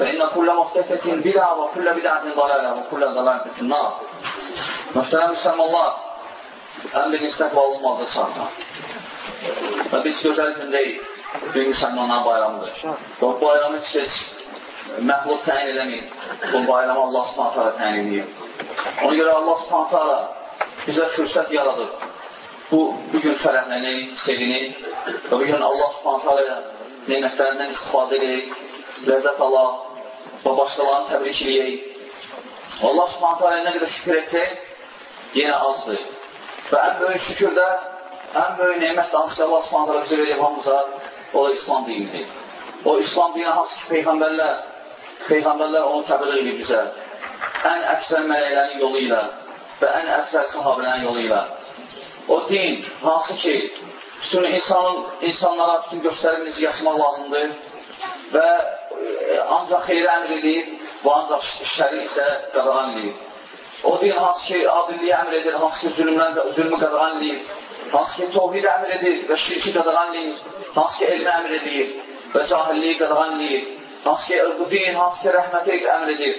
فإن كل محدثة بدعة وكل بدعة ضلالة وكل ضلالة في النار Möhtərəm müsəlmanlar, ən birinci təqva olmalıdır çarına. Və biz gözəl gündəyik, bir müsəlmanların bayramıdır. Və bu bayramı heç kəs məxluq təyin eləməyib. Bu bayramı Allah subhanət hala təyin edib. Ona görə Allah subhanət hala bizə fürsət yaradıb. Bu, bu gün fərəhlənək, sevinək və bu gün Allah subhanət hala neymətlərindən istifadə edək, ləzzət alaq və başqalarını təbrik edək. Allah subhanət hala nə qədər şükür etsək, yenə azdır. Və ən böyük şükür də, ən böyük neymət hansı ki, Allah subhanət hala bizə verib hamıza, o da İslam dinidir. O İslam dini hansı ki, Peyğəmbərlər, Peyğəmbərlər onu təbliğ edib bizə. Ən əksər mələklərin yolu ilə və ən əksər sahabələrin yolu ilə. O din hansı ki, bütün insanın, insanlara bütün göstəriminizi yaşamaq lazımdır və ancaq xeyri əmr edib və ancaq şəri isə qadağan edib. O din hansı ki, adilliyi əmr edir, hansı ki, zülmdən, zülmü qadağan edir, hansı ki, tovhid əmr edir və şirki qadağan edir, hansı ki, elmi əmr edir və cahilliyi qadağan edir, hansı ki, bu din, hansı ki, rəhməti əmr edir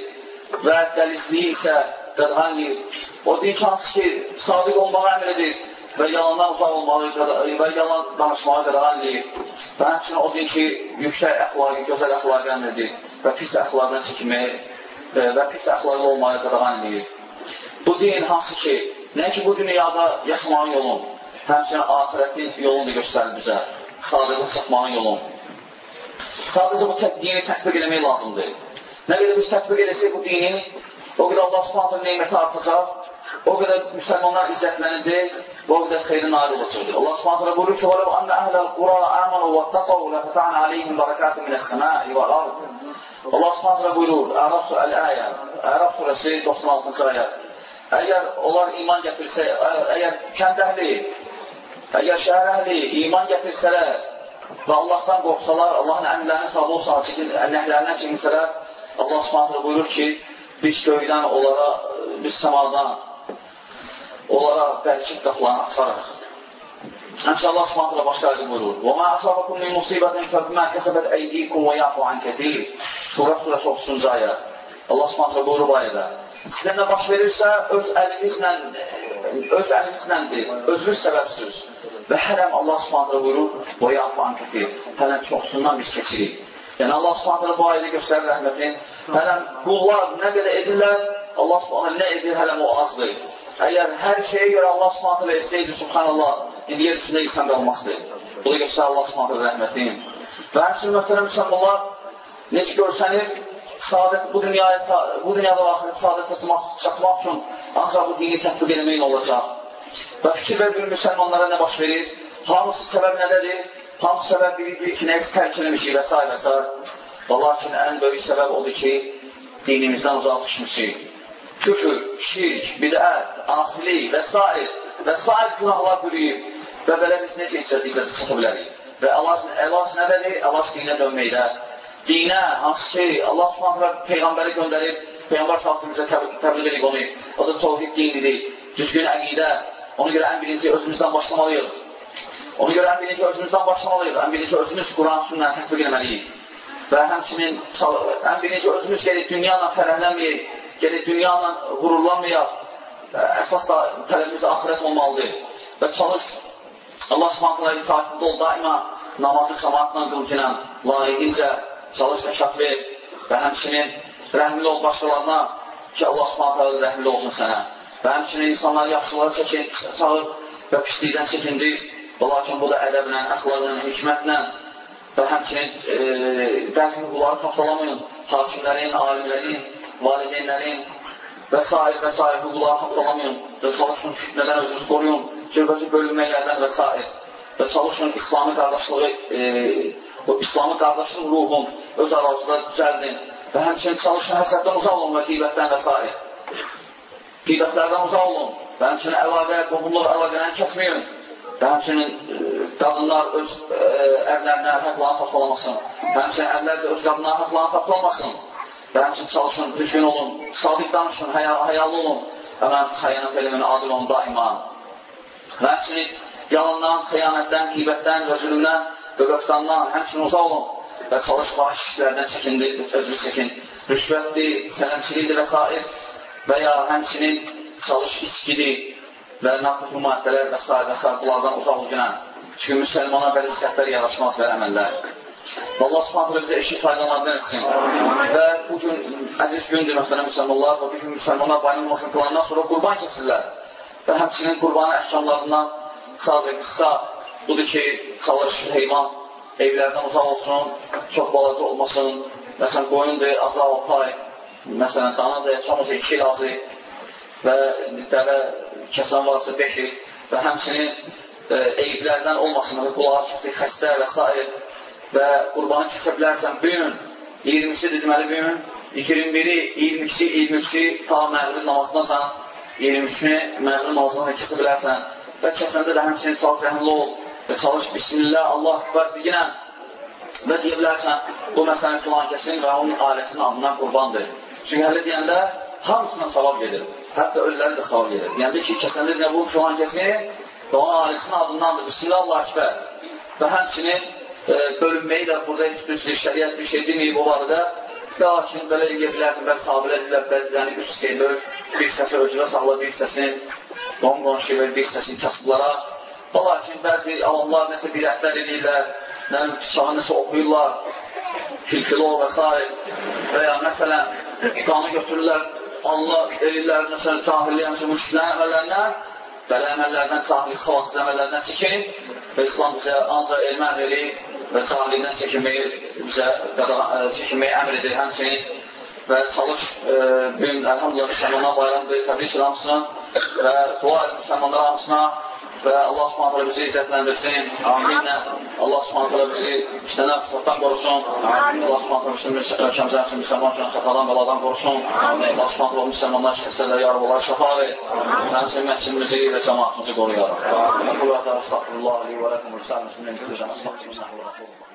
və dəlizliyi isə qadağan edir. O din ki, hansı ki, sadiq olmağı əmr edir və yalandan uzaq olmağı və yalan danışmağı qadağan edir. Və həmçinin o din ki, yüksək əxlaqı, gözəl əxlaqı əmr edir və pis əxlaqdan çəkməyi və pis əxlaqlı olmağı qadağan edir. Bu din hansı ki, nə ki bu dünyada yaşamağın yolun, həmçinin ahirətin yolunu da göstərir bizə, sadəcə çatmağın yolun. Sadəcə bu dini tətbiq eləmək lazımdır. Nə qədər biz tətbiq eləsək bu dini, o qədər Allah subhanətə neyməti artacaq, o qədər müsəlmanlar izzətlənəcək və o qədər xeyri nail olacaqdır. Allah subhanətə buyurur ki, وَلَوْ أَنَّ أَهْلَ الْقُرَى آمَنُوا وَاتَّقَوْا لَفَتَحْنَا عَلَيْهِمْ بَرَكَاتٍ مِنَ السَّمَاءِ وَالْأَرْضِ Allah subhanətə buyurur, Ərəf Əl-Əyə, Ərəf surəsi 96-cı ayət. Əgər onlar iman gətirsə, əgər kənd əhli, əgər şəhər əhli iman gətirsələr və Allahdan qorxsalar, Allahın əmrlərini tabi olsalar, nəhlərindən çəkinsələr, Allah subhanətlə buyurur ki, biz göydən onlara, biz səmadan onlara bəlkib qapılarını açaraq. Həmçə Allah Subhanahu taala başqa ayədə buyurur: "Və ma asabakum min musibatin fa bima kasabat aydikum və yafu an katir." Şura surəsi 30-cu ayə. Allah Subhanahu taala buyurur bu ayədə: Sizə nə baş verirsə öz əlinizlə öz əlinizdəndir, özünüz səbəbsiz. Və hələm Allah Subhanahu taala buyurur: "Və yafu an katir." Hələm çoxsundan biz keçirik. Yəni Allah Subhanahu bu ayədə göstərir rəhmətin. Hələm qullar nə qədər edirlər, Allah Subhanahu nə edir, hələm o azdır. Əgər hər şeyə görə Allah subhanətlə etsəydi, subhanallah, indi yer üstündə insan qalmazdır. Bu da göstərir Allah subhanətlə rəhmətin. Və həmçinin möhtərəm müsəlmanlar, necə görsənir, saadət bu dünyaya, bu dünyada axirət saadət çatmaq üçün ancaq bu dini tətbiq eləməyin olacaq. Və fikir ver bir müsəlmanlara nə baş verir? Hamısı səbəb nədədir? Hamısı səbəb bilir ki, nəyisə tərk eləmişik və s. və s. Və lakin ən böyük səbəb odur ki, dinimizdən uzaq düşmüşük. Küfür, şirk, bidət, asilik və s. və s. günahlar bürüyüb və belə biz necə izzət çata bilərik? Və əlac nədədir? Əlac dinə dönməkdə. Dinə, hansı ki, Allah subhanətlə Peyğəmbəri göndərib, Peyğəmbər salsın bizə təbliğ edib onu. O da tovhid dinidir, düzgün əqidə. Ona görə ən birinci özümüzdən başlamalıyıq. Ona görə ən birinci özümüzdən başlamalıyıq. Ən birinci özümüz Quran sünnəni tətbiq etməliyik. Və həmçinin ən birinci özümüz gəlib dünyanla fərəhlənməyək, gəlib dünyanla qururlanmayaq. Əsas da tələbimiz axirət olmalıdır. Və çalış, Allah subhanətlə itaatində ol, daima namazı cəmaatla qılcınə, layiqincə çalış təkat ver və həmçinin rəhmli ol başqalarına ki, Allah subhanətə rəhmli olsun sənə. Və həmçinin insanlar yaxşılığa çəkin, çağır və pislikdən çəkindir. Və lakin bu da ədəblə, əxlaqla, hikmətlə və həmçinin e, bəzi hüquqları tapdalamayın. Hakimlərin, alimlərin, valideynlərin və s. və s. hüquqları tapdalamayın və çalışın fitnədən özünüzü qoruyun, cürbəcə bölünməklərdən və s. Və çalışın İslami qardaşlığı, e, o İslami qardaşlıq ruhun öz arazıda düzəldin və həmçinin çalışın həsəddən uzaq olun və qeybətdən və s. Qeybətlərdən uzaq olun və həmçinin əlaqə, qohumluq əlaqələrini kəsməyin və həmçinin e, qadınlar öz ə, e, ərlərinə haqlarını tapdalamasın. Həmçinin ərlər də öz qadınlara haqlarını tapdalamasın. Və həmçinin çalışın, düzgün olun, sadiq danışın, həya, həyalı olun. Əmən xəyanət eləmin, adil olun daima. Və həmçinin yalandan, xəyanətdən, qibətdən və zülümdən və qöftandan həmçinin uzaq olun. Və çalış baş işlərdən çəkindi, özünü çəkin. Rüşvətdir, sələmçilikdir və s. Və ya həmçinin çalış içkidir, və narkotik maddələr və s. və s. bunlardan uzaq olginən. Çünki müsəlmana belə sifətlər yaraşmaz belə əməllər. Və Allah subhanətlə bizə eşit faydalarından etsin. Və bu gün əziz gündür mühtərəm müsəlmanlar və bu gün müsəlmanlar bayılmasını qılandan sonra qurban kesirlər. Və həmçinin qurbanı əhkamlarından sadəcə qıssa budur ki, çalış heyvan evlərdən uzaq olsun, çox balaca olmasın. Məsələn, qoyundur, azı 6 ay, məsələn, danadır, hamısı 2 il azı və dəvə kəsən varsa 5 il və həmçinin e, eyiblərdən olmasın, qulağı kəsik, xəstə və s. və qurbanı kəsə bilərsən, bu gün 20-si deməli bu gün 21-i, 22-si, 23-si ta məğrib namazından sən 23-ni məğrib namazından kəsə bilərsən və kəsəndə də həmçinin çalış rəhmli ol və çalış Bismillah, Allah və deyinə və deyə bilərsən, bu məsələn filan kəsin və onun alətinin adından qurbandır. Çünki hələ deyəndə hamısına savab gedir. Hətta ölüləri də savab gedir. Yəni ki, kəsəndə deyən bu filan kəsi və onun ailəsinin adındandır. Bismillah Akbər. Və həmçinin e, bölünməyi də burada heç bir şəriət bir şey deməyib o barədə. Lakin belə eləyə bilərsin, bəli sahabələr deyirlər, bəli yəni üç hissəyə bir hissəsi özünə sağla, bir hissəsini qon qonşu və bir hissəsini kasıblara. Lakin bəzi avamlar nəsə bilətlər edirlər, nə sağa nəsə oxuyurlar, filfilo və s. və ya məsələn, qanı götürürlər, Allah elirlər, məsələn, cahillik, həmçə müşriklərin əməllərindən, belə əməllərdən, cahillik, savadsız əməllərdən çəkin və İslam bizə ancaq elmə əmr edir və cahillikdən çəkinməyi bizə çəkinməyi əmr edir. Həmçinin və çalış e, bugün, əlhamdülillah, müsəlmanlar bayramdır, təbrik hamısına və dua edin müsəlmanlar hamısına və Allah subhanətlə bizi izzətləndirsin. Aminlə. Allah subhanətlə bizi işlənən fırsatdan qorusun. Allah subhanətlə bizi ölkəmizə üçün müsəlman üçün xətadan bəladan qorusun. Allah subhanətlə müsəlmanlar ki, xəstələr, yarıblar şəfa ver. Həmçinin məscidimizi və cəmaatımızı qoruyaraq. Əqul və əstəğfirullah li və ləkum və səhəl müslimin,